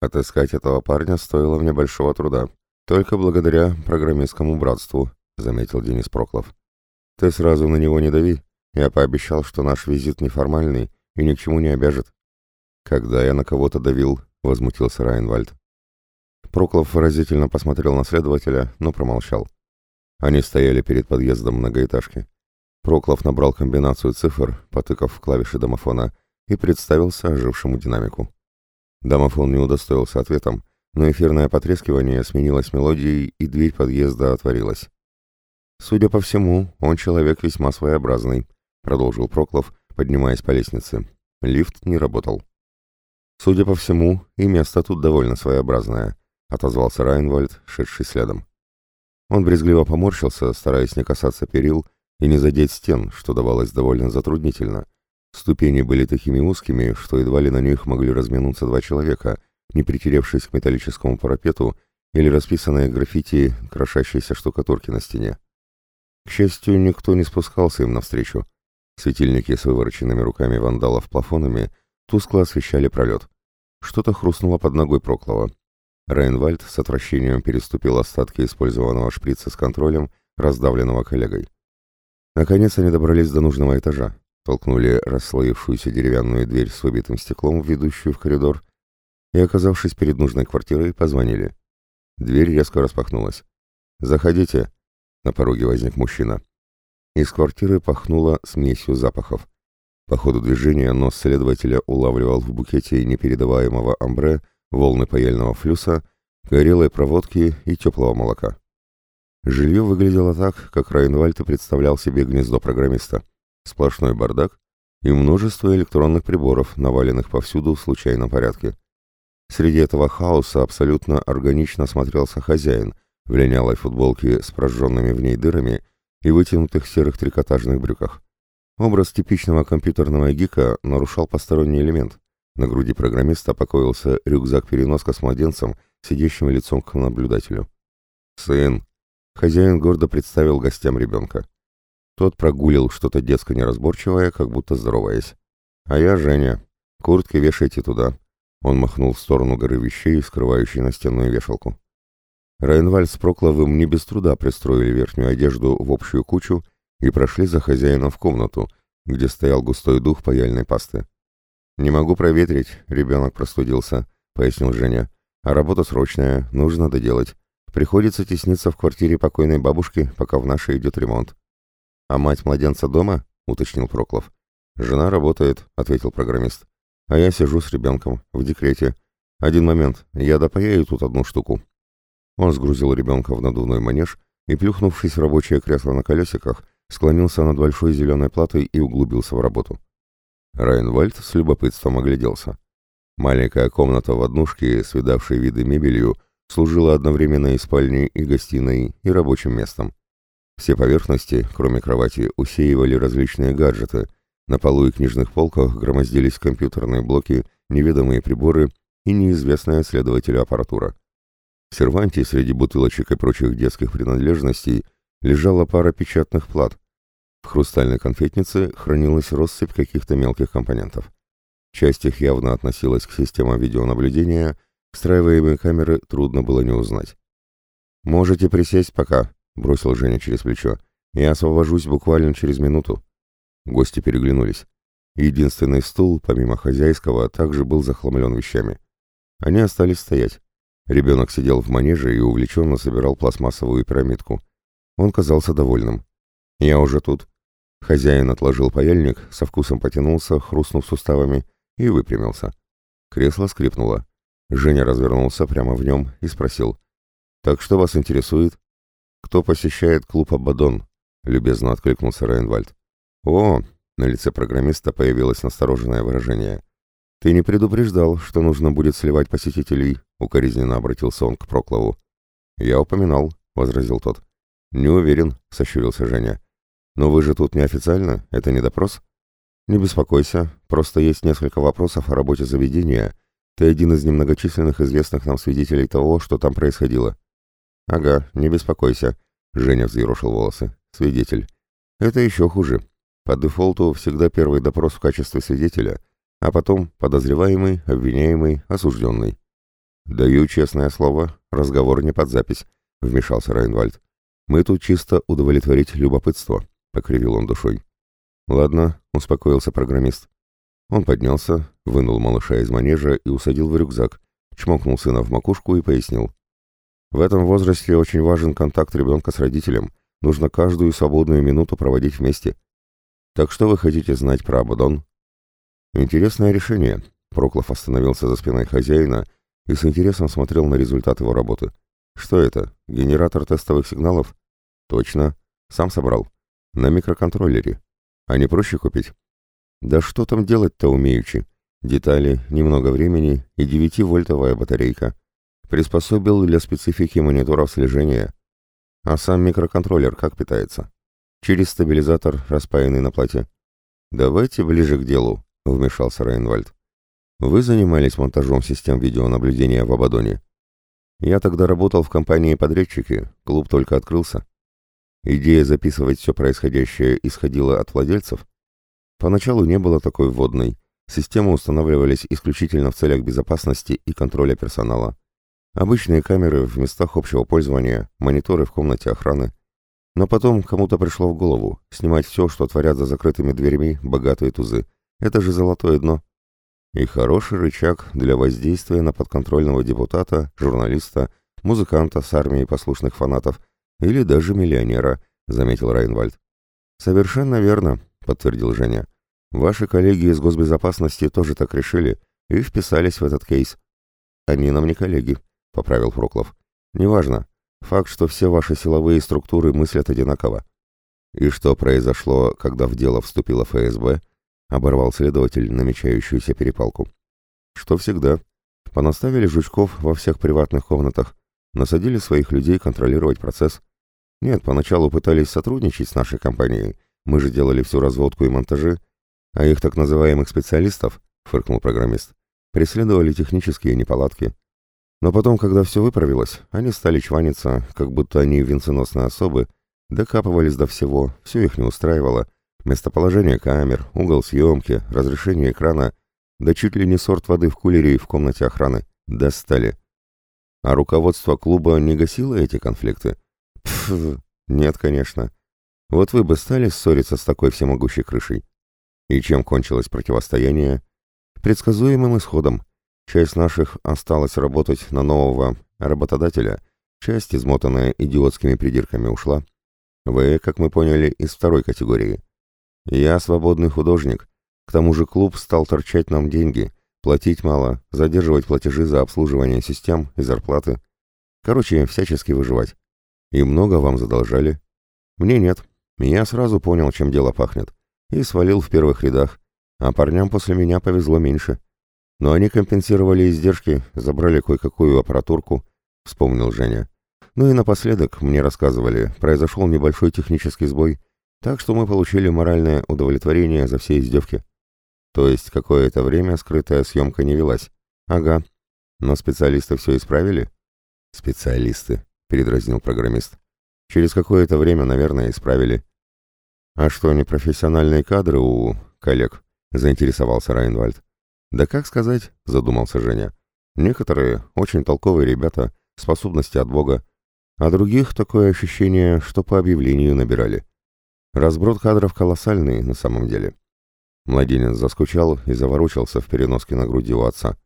Отыскать этого парня стоило мне большого труда. Только благодаря программистскому братству, заметил Денис Проклов. Ты сразу на него не дави. Я пообещал, что наш визит неформальный и ни к чему не обяжет. Когда я на кого-то давил, возмутился Райнвальд. Проклов выразительно посмотрел на следователя, но промолчал. Они стояли перед подъездом многоэтажки. Проклов набрал комбинацию цифр, потыкав клавиши домофона, и представился ожившему динамику. Домофон не удостоился ответом, но эфирное потрескивание сменилось мелодией, и дверь подъезда отворилась. «Судя по всему, он человек весьма своеобразный», — продолжил Проклов, поднимаясь по лестнице. Лифт не работал. «Судя по всему, и место тут довольно своеобразное», — отозвался Райнвальд, шедший следом. Он брезгливо поморщился, стараясь не касаться перил и не задеть стен, что давалось довольно затруднительно. Ступени были такими узкими, что едва ли на них могли разминуться два человека, не притеревшись к металлическому парапету или расписанные граффити крошащейся штукатурки на стене. К счастью, никто не спускался им навстречу. Светильники с вывороченными руками вандалов плафонами тускло освещали пролет. Что-то хрустнуло под ногой Проклова. Рейнвальд с отвращением переступил остатки использованного шприца с контролем, раздавленного коллегой. Наконец они добрались до нужного этажа, толкнули расслоившуюся деревянную дверь с выбитым стеклом, ведущую в коридор, и, оказавшись перед нужной квартирой, позвонили. Дверь резко распахнулась. «Заходите!» На пороге возник мужчина. Из квартиры пахнуло смесью запахов. По ходу движения нос следователя улавливал в букете непередаваемого амбре волны паяльного флюса, горелой проводки и теплого молока. Жилье выглядело так, как Райнвальд и представлял себе гнездо программиста. Сплошной бардак и множество электронных приборов, наваленных повсюду в случайном порядке. Среди этого хаоса абсолютно органично смотрелся хозяин в линялой футболке с прожженными в ней дырами и вытянутых серых трикотажных брюках. Образ типичного компьютерного гика нарушал посторонний элемент. На груди программиста покоился рюкзак-переноска с младенцем, сидящим лицом к наблюдателю. «Сын!» Хозяин гордо представил гостям ребенка. Тот прогулил что-то детско неразборчивое, как будто здороваясь. «А я Женя. Куртки вешайте туда». Он махнул в сторону горы вещей, скрывающей настенную вешалку. Райнвальд с Прокловым не без труда пристроили верхнюю одежду в общую кучу и прошли за хозяином в комнату, где стоял густой дух паяльной пасты. «Не могу проветрить, ребенок простудился», — пояснил Женя. «А работа срочная, нужно доделать. Приходится тесниться в квартире покойной бабушки, пока в нашей идет ремонт». «А мать младенца дома?» — уточнил Проклов. «Жена работает», — ответил программист. «А я сижу с ребенком, в декрете. Один момент, я допаяю тут одну штуку». Он сгрузил ребенка в надувной манеж и, плюхнувшись в рабочее кресло на колесиках, склонился над большой зеленой платой и углубился в работу. Райнвальд с любопытством огляделся. Маленькая комната в однушке с видавшей виды мебелью служила одновременно и спальней, и гостиной, и рабочим местом. Все поверхности, кроме кровати, усеивали различные гаджеты. На полу и книжных полках громоздились компьютерные блоки, неведомые приборы и неизвестная следователю аппаратура. В серванте среди бутылочек и прочих детских принадлежностей лежала пара печатных плат, в хрустальной конфетнице хранилась россыпь каких-то мелких компонентов. Часть их явно относилась к системам видеонаблюдения, встраиваемые камеры трудно было не узнать. «Можете присесть пока», — бросил Женя через плечо. «Я освобожусь буквально через минуту». Гости переглянулись. Единственный стул, помимо хозяйского, также был захламлен вещами. Они остались стоять. Ребенок сидел в манеже и увлеченно собирал пластмассовую пирамидку. Он казался довольным. «Я уже тут», Хозяин отложил паяльник, со вкусом потянулся, хрустнув суставами, и выпрямился. Кресло скрипнуло. Женя развернулся прямо в нем и спросил. «Так что вас интересует?» «Кто посещает клуб «Абадон»?» — любезно откликнулся Рейнвальд. «О!» — на лице программиста появилось настороженное выражение. «Ты не предупреждал, что нужно будет сливать посетителей?» — укоризненно обратился он к Проклову. «Я упоминал», — возразил тот. «Не уверен», — сощурился Женя. «Но вы же тут неофициально? Это не допрос?» «Не беспокойся, просто есть несколько вопросов о работе заведения. Ты один из немногочисленных известных нам свидетелей того, что там происходило». «Ага, не беспокойся», — Женя взъерошил волосы. «Свидетель. Это еще хуже. По дефолту всегда первый допрос в качестве свидетеля, а потом подозреваемый, обвиняемый, осужденный». «Даю честное слово, разговор не под запись», — вмешался Райнвальд. «Мы тут чисто удовлетворить любопытство», — покривил он душой. «Ладно», — успокоился программист. Он поднялся, вынул малыша из манежа и усадил в рюкзак, чмокнул сына в макушку и пояснил. «В этом возрасте очень важен контакт ребенка с родителем. Нужно каждую свободную минуту проводить вместе. Так что вы хотите знать про Абадон?» «Интересное решение», — Проклов остановился за спиной хозяина и с интересом смотрел на результат его работы. «Что это? Генератор тестовых сигналов?» «Точно. Сам собрал. На микроконтроллере. А не проще купить?» Да что там делать-то умеючи? Детали, немного времени и 9-вольтовая батарейка. Приспособил для специфики мониторов слежения. А сам микроконтроллер как питается? Через стабилизатор, распаянный на плате. «Давайте ближе к делу», — вмешался Рейнвальд. «Вы занимались монтажом систем видеонаблюдения в Абадоне?» «Я тогда работал в компании-подрядчики, клуб только открылся. Идея записывать все происходящее исходила от владельцев?» Поначалу не было такой вводной. Системы устанавливались исключительно в целях безопасности и контроля персонала. Обычные камеры в местах общего пользования, мониторы в комнате охраны. Но потом кому-то пришло в голову снимать все, что творят за закрытыми дверями богатые тузы. Это же золотое дно. И хороший рычаг для воздействия на подконтрольного депутата, журналиста, музыканта с армией послушных фанатов или даже миллионера, заметил Райнвальд. Совершенно верно, подтвердил Женя. Ваши коллеги из госбезопасности тоже так решили и вписались в этот кейс. Они нам не коллеги, поправил Проклов. Неважно. Факт, что все ваши силовые структуры мыслят одинаково. И что произошло, когда в дело вступила ФСБ? Оборвал следователь намечающуюся перепалку. Что всегда. Понаставили жучков во всех приватных комнатах, насадили своих людей контролировать процесс. Нет, поначалу пытались сотрудничать с нашей компанией, мы же делали всю разводку и монтажи, а их так называемых специалистов, фыркнул программист, преследовали технические неполадки. Но потом, когда все выправилось, они стали чваниться, как будто они венценосные особы, докапывались до всего, все их не устраивало, местоположение камер, угол съемки, разрешение экрана, да чуть ли не сорт воды в кулере и в комнате охраны. Достали. А руководство клуба не гасило эти конфликты? Пф, нет, конечно. Вот вы бы стали ссориться с такой всемогущей крышей? И чем кончилось противостояние? Предсказуемым исходом. Часть наших осталась работать на нового работодателя, часть, измотанная идиотскими придирками, ушла. Вы, как мы поняли, из второй категории. Я свободный художник. К тому же клуб стал торчать нам деньги, платить мало, задерживать платежи за обслуживание систем и зарплаты. Короче, всячески выживать. И много вам задолжали? Мне нет, я сразу понял, чем дело пахнет, и свалил в первых рядах, а парням после меня повезло меньше. Но они компенсировали издержки, забрали кое-какую аппаратурку, вспомнил Женя. Ну и напоследок, мне рассказывали, произошел небольшой технический сбой, так что мы получили моральное удовлетворение за все издевки. То есть какое-то время скрытая съемка не велась. Ага. Но специалисты все исправили? Специалисты, передразнил программист. Через какое-то время, наверное, исправили. А что, не профессиональные кадры у коллег? Заинтересовался Райнвальд. Да как сказать, задумался Женя. Некоторые очень толковые ребята, способности от Бога, а других такое ощущение, что по объявлению набирали. Разброд кадров колоссальный на самом деле. Младенец заскучал и заворочился в переноске на груди у отца.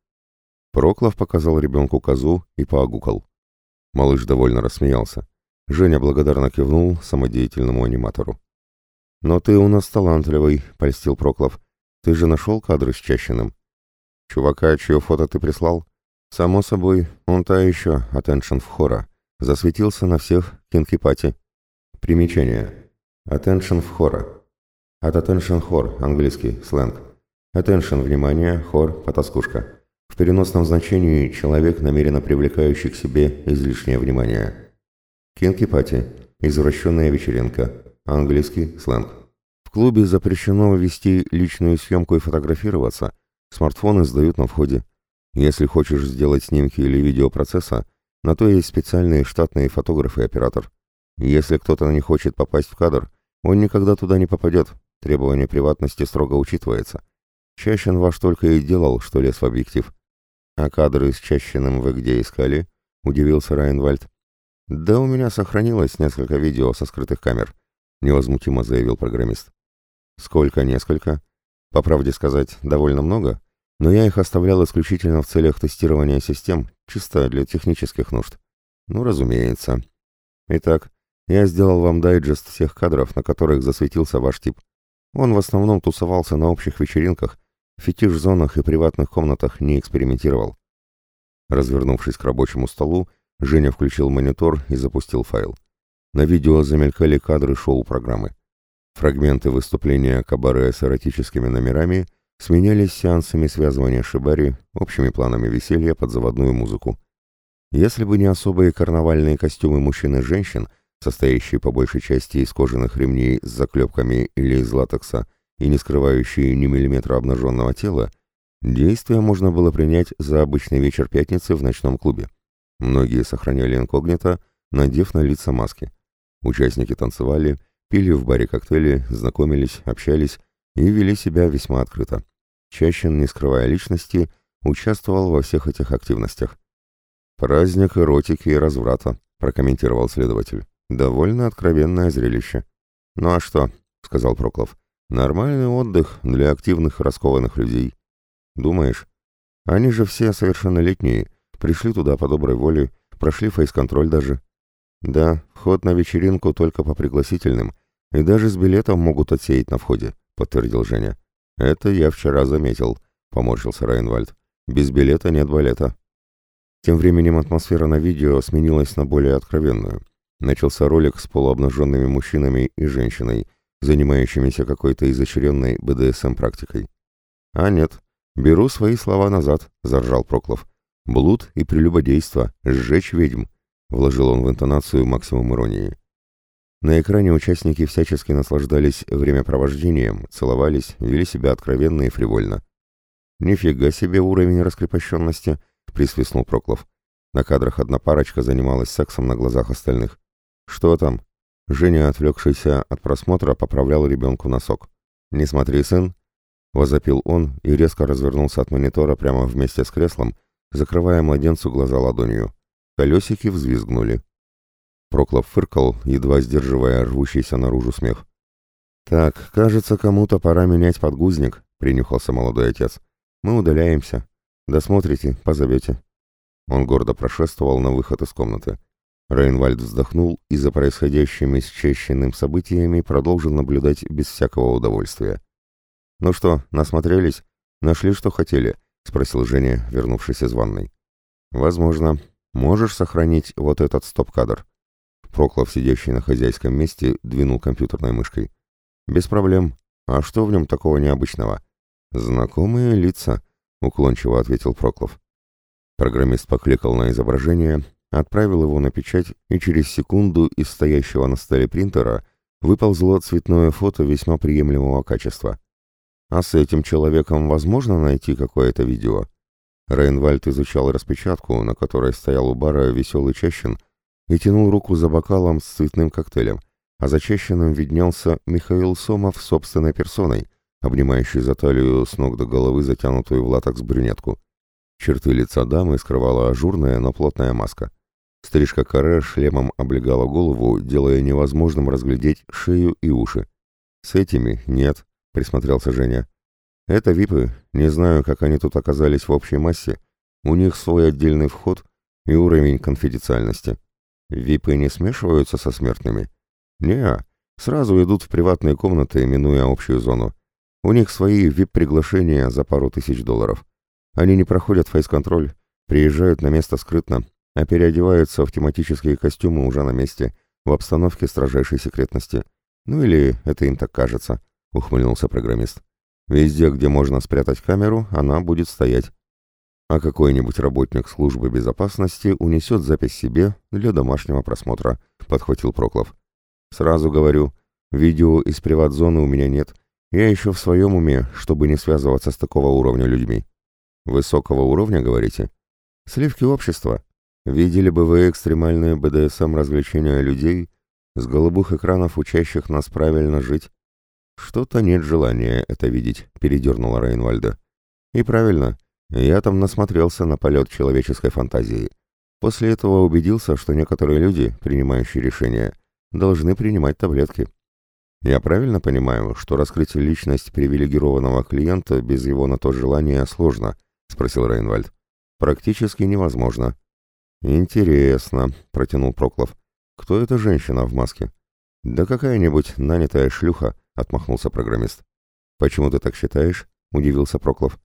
Проклов показал ребенку козу и поогукал. Малыш довольно рассмеялся. Женя благодарно кивнул самодеятельному аниматору. «Но ты у нас талантливый», — польстил Проклов. «Ты же нашел кадры с Чащиным?» «Чувака, чье фото ты прислал?» «Само собой, он та еще, attention в хора. Засветился на всех кинкипати». Примечание. Attention в хора. От attention хор, английский, сленг. Attention – внимание, хор – потаскушка. В переносном значении человек, намеренно привлекающий к себе излишнее внимание. Кинки-пати. Извращенная вечеринка. Английский сленг. В клубе запрещено вести личную съемку и фотографироваться. Смартфоны сдают на входе. Если хочешь сделать снимки или видео процесса, на то есть специальные штатные фотографы и оператор. Если кто-то не хочет попасть в кадр, он никогда туда не попадет. Требование приватности строго учитывается. Чащин ваш только и делал, что лез в объектив. «А кадры с Чащиным вы где искали?» — удивился Райнвальд. «Да у меня сохранилось несколько видео со скрытых камер», — невозмутимо заявил программист. «Сколько несколько?» «По правде сказать, довольно много, но я их оставлял исключительно в целях тестирования систем, чисто для технических нужд». «Ну, разумеется». «Итак, я сделал вам дайджест всех кадров, на которых засветился ваш тип. Он в основном тусовался на общих вечеринках, в фетиш-зонах и приватных комнатах не экспериментировал». Развернувшись к рабочему столу, Женя включил монитор и запустил файл. На видео замелькали кадры шоу-программы. Фрагменты выступления кабаре с эротическими номерами сменялись сеансами связывания шибари, общими планами веселья под заводную музыку. Если бы не особые карнавальные костюмы мужчин и женщин, состоящие по большей части из кожаных ремней с заклепками или из латекса и не скрывающие ни миллиметра обнаженного тела, действие можно было принять за обычный вечер пятницы в ночном клубе. Многие сохраняли инкогнито, надев на лица маски. Участники танцевали, пили в баре коктейли, знакомились, общались и вели себя весьма открыто. Чащин, не скрывая личности, участвовал во всех этих активностях. «Праздник эротики и разврата», — прокомментировал следователь. «Довольно откровенное зрелище». «Ну а что?» — сказал Проклов. «Нормальный отдых для активных раскованных людей». «Думаешь? Они же все совершеннолетние, Пришли туда по доброй воле, прошли фейс-контроль даже. Да, вход на вечеринку только по пригласительным, и даже с билетом могут отсеять на входе, подтвердил Женя. Это я вчера заметил, поморщился Райнвальд. Без билета нет балета. Тем временем атмосфера на видео сменилась на более откровенную. Начался ролик с полуобнаженными мужчинами и женщиной, занимающимися какой-то изощренной БДСМ-практикой. «А нет, беру свои слова назад», — заржал Проклов. Блуд и прелюбодейство, сжечь ведьм, вложил он в интонацию максимум иронии. На экране участники всячески наслаждались времяпровождением, целовались, вели себя откровенно и фривольно. «Нифига себе уровень раскрепощенности!» — присвистнул Проклов. На кадрах одна парочка занималась сексом на глазах остальных. «Что там?» Женя, отвлекшийся от просмотра, поправлял ребенку носок. «Не смотри, сын!» — возопил он и резко развернулся от монитора прямо вместе с креслом, закрывая младенцу глаза ладонью. Колесики взвизгнули. Проклов фыркал, едва сдерживая рвущийся наружу смех. «Так, кажется, кому-то пора менять подгузник», — принюхался молодой отец. «Мы удаляемся. Досмотрите, позовете». Он гордо прошествовал на выход из комнаты. Рейнвальд вздохнул и за происходящими с чещенным событиями продолжил наблюдать без всякого удовольствия. «Ну что, насмотрелись? Нашли, что хотели?» — спросил Женя, вернувшись из ванной. «Возможно. Можешь сохранить вот этот стоп-кадр?» Проклов, сидящий на хозяйском месте, двинул компьютерной мышкой. «Без проблем. А что в нем такого необычного?» «Знакомые лица», — уклончиво ответил Проклов. Программист покликал на изображение, отправил его на печать, и через секунду из стоящего на столе принтера выползло цветное фото весьма приемлемого качества. А с этим человеком возможно найти какое-то видео? Рейнвальд изучал распечатку, на которой стоял у бара веселый Чащин, и тянул руку за бокалом с цветным коктейлем, а за Чащиным виднелся Михаил Сомов собственной персоной, обнимающий за талию с ног до головы затянутую в латекс брюнетку. Черты лица дамы скрывала ажурная, но плотная маска. Стрижка каре шлемом облегала голову, делая невозможным разглядеть шею и уши. С этими нет, — присмотрелся Женя. «Это випы. Не знаю, как они тут оказались в общей массе. У них свой отдельный вход и уровень конфиденциальности. Випы не смешиваются со смертными? Не, сразу идут в приватные комнаты, минуя общую зону. У них свои вип-приглашения за пару тысяч долларов. Они не проходят фейс-контроль, приезжают на место скрытно, а переодеваются в тематические костюмы уже на месте, в обстановке строжайшей секретности. Ну или это им так кажется. — ухмыльнулся программист. «Везде, где можно спрятать камеру, она будет стоять. А какой-нибудь работник службы безопасности унесет запись себе для домашнего просмотра», — подхватил Проклов. «Сразу говорю, видео из приват-зоны у меня нет. Я еще в своем уме, чтобы не связываться с такого уровня людьми». «Высокого уровня, говорите?» «Сливки общества. Видели бы вы экстремальные БДСМ развлечения людей, с голубых экранов учащих нас правильно жить. «Что-то нет желания это видеть», — передернула Рейнвальда. «И правильно. Я там насмотрелся на полет человеческой фантазии. После этого убедился, что некоторые люди, принимающие решения, должны принимать таблетки. Я правильно понимаю, что раскрыть личность привилегированного клиента без его на то желания сложно? Спросил Рейнвальд. Практически невозможно. Интересно, протянул Проклов. Кто эта женщина в маске? Да какая-нибудь нанятая шлюха, отмахнулся программист. Почему ты так считаешь? удивился Проклов.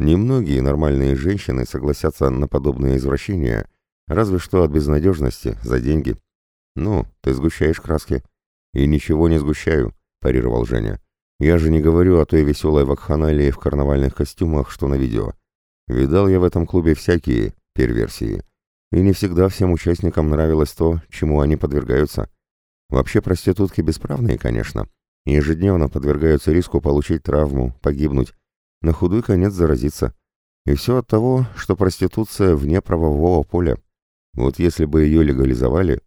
Немногие нормальные женщины согласятся на подобные извращения, Разве что от безнадежности, за деньги. Ну, ты сгущаешь краски. И ничего не сгущаю, парировал Женя. Я же не говорю о той веселой вакханалии в карнавальных костюмах, что на видео. Видал я в этом клубе всякие перверсии. И не всегда всем участникам нравилось то, чему они подвергаются. Вообще проститутки бесправные, конечно. Ежедневно подвергаются риску получить травму, погибнуть, на худой конец заразиться. И все от того, что проституция вне правового поля. Вот если бы ее легализовали,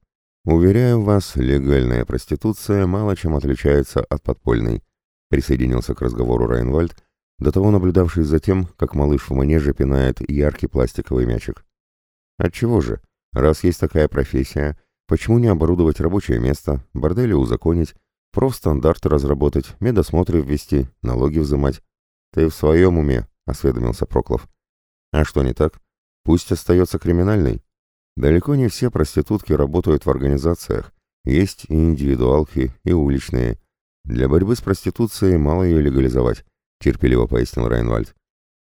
уверяю вас, легальная проституция мало чем отличается от подпольной, присоединился к разговору Райнвальд, до того наблюдавший за тем, как малыш в манеже пинает яркий пластиковый мячик. Отчего же, раз есть такая профессия, почему не оборудовать рабочее место, бордели узаконить, профстандарты разработать, медосмотры ввести, налоги взимать? Ты в своем уме, осведомился Проклов. А что не так? Пусть остается криминальной, Далеко не все проститутки работают в организациях. Есть и индивидуалки, и уличные. Для борьбы с проституцией мало ее легализовать, терпеливо пояснил Райнвальд.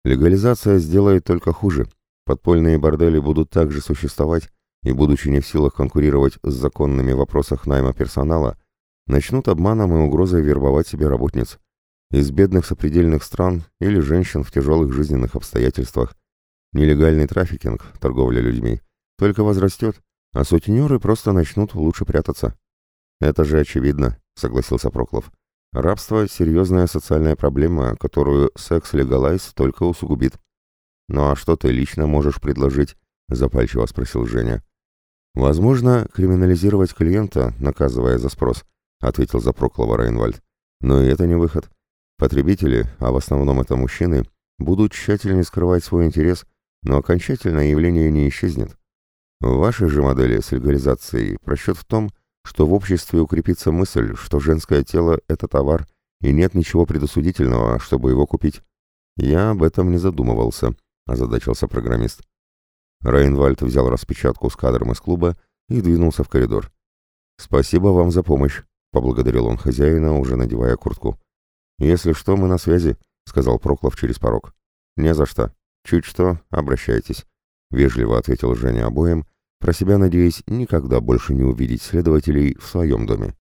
Легализация сделает только хуже. Подпольные бордели будут также существовать, и, будучи не в силах конкурировать с законными в вопросах найма персонала, начнут обманом и угрозой вербовать себе работниц из бедных сопредельных стран или женщин в тяжелых жизненных обстоятельствах. Нелегальный трафикинг, торговля людьми, только возрастет, а сутенеры просто начнут лучше прятаться. Это же очевидно, согласился Проклов. Рабство — серьезная социальная проблема, которую секс-легалайз только усугубит. «Ну а что ты лично можешь предложить?» — запальчиво спросил Женя. «Возможно, криминализировать клиента, наказывая за спрос», — ответил за Проклова Рейнвальд. «Но и это не выход. Потребители, а в основном это мужчины, будут тщательнее скрывать свой интерес, но окончательно явление не исчезнет. В вашей же модели с легализацией просчет в том, что в обществе укрепится мысль, что женское тело – это товар, и нет ничего предосудительного, чтобы его купить. Я об этом не задумывался, озадачился программист. Рейнвальд взял распечатку с кадром из клуба и двинулся в коридор. «Спасибо вам за помощь», — поблагодарил он хозяина, уже надевая куртку. «Если что, мы на связи», — сказал Проклов через порог. «Не за что. Чуть что, обращайтесь». — вежливо ответил Женя обоим, про себя надеясь никогда больше не увидеть следователей в своем доме.